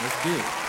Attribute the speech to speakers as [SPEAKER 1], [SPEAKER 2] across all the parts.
[SPEAKER 1] That's big.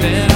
[SPEAKER 1] never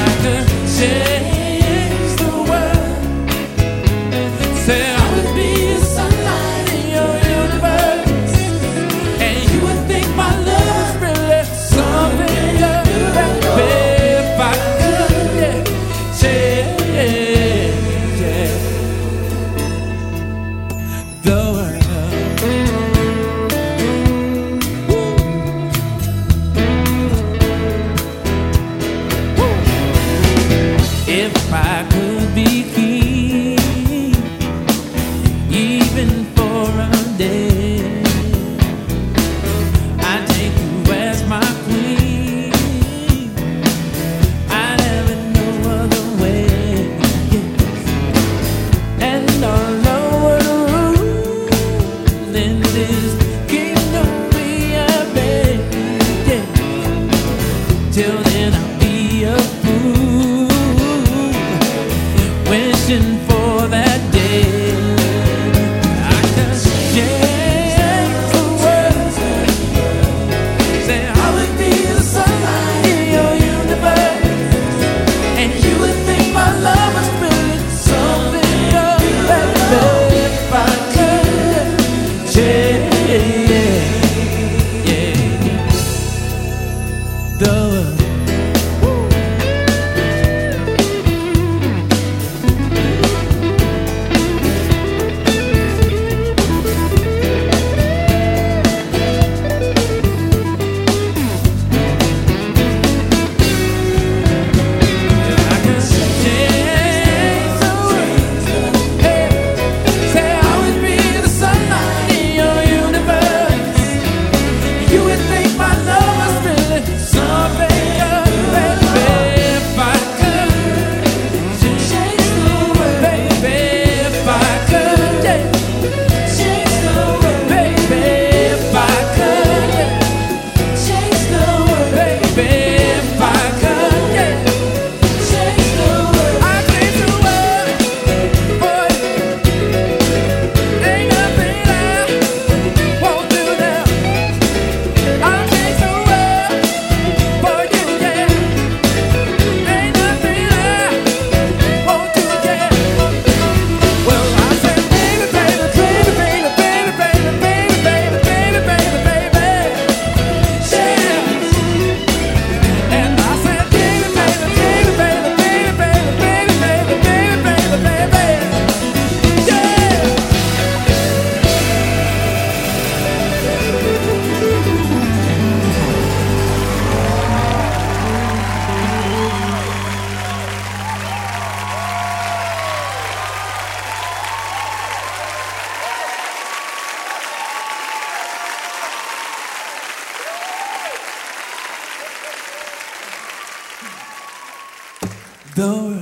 [SPEAKER 1] The